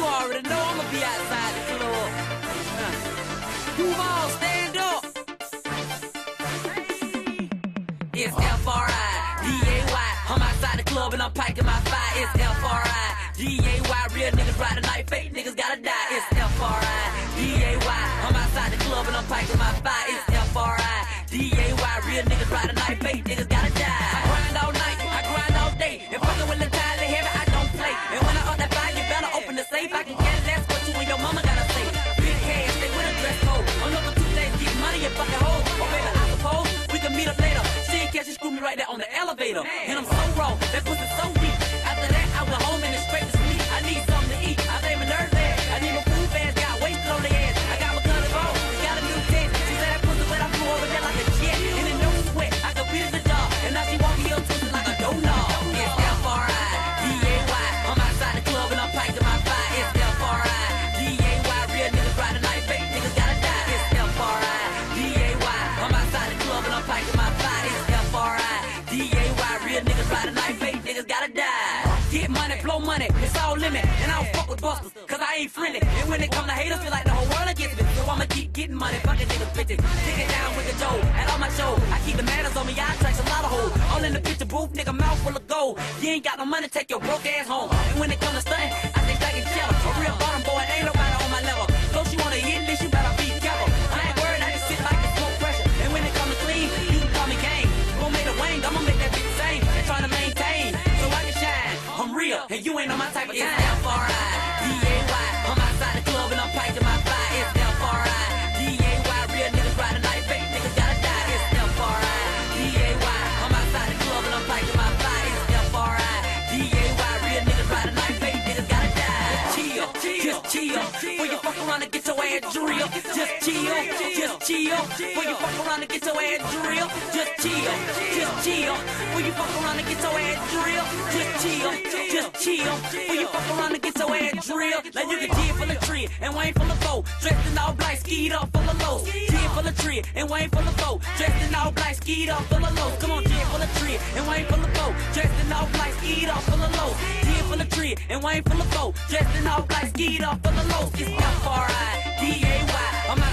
you already know I'ma be outside the club. Uh. Move on, stand up. It's F-R-I, D-A-Y. I'm outside the club and I'm packing my fire. It's F-R-I, D-A-Y. Real niggas ride the night, fake niggas gotta die. It's F-R-I, D-A-Y. I'm outside the club and I'm packing my fire. It's F-R-I, D-A-Y. Real niggas ride the night, fake niggas me right there on the elevator. And I'm so wrong, that pussy so Get money, blow money, it's all limit. And I don't fuck with busters, cause I ain't friendly. And when it come to haters, feel like the whole world against me. So I'ma keep getting money, fucking niggas bitches. Take it down with the dough. At all my shows, I keep the manners on me, I attract a lot of hoes. All in the picture booth, nigga, mouth full of gold. You ain't got no money, take your broke ass home. And when it come to stunting, and you ain't on my type of time. It's F-R-I, D-A-Y. I'm outside the club and I'm packing my fire. It's F-R-I, D-A-Y. Real niggas ride the night, fake niggas gotta die. It's F-R-I, D-A-Y. I'm outside the club and I'm packing my fire. It's F-R-I, D-A-Y. Real niggas ride the night, fake niggas gotta die. Chill, just chill. Fuck around and get your ass drilled. Just chill, just chill. Before you fuck around and get your ass drilled. Just chill, just chill. Before you fuck around and get your ass drilled. Just chill, just chill. Before you fuck around and get your ass drilled. Now you can deal full of tree and Wayne full of foe. Dressed in all black, skied up full of lows. Deal full of tree and Wayne full of foe. Dressed in all black, skied up full of lows. Come on, deal full of tree and Wayne full of foe. Dressed in all black, skied up full of lows. And Wayne full of foe. Dressed in all black, skied up full the low. It's F-R-I, D-A-Y. I'm outside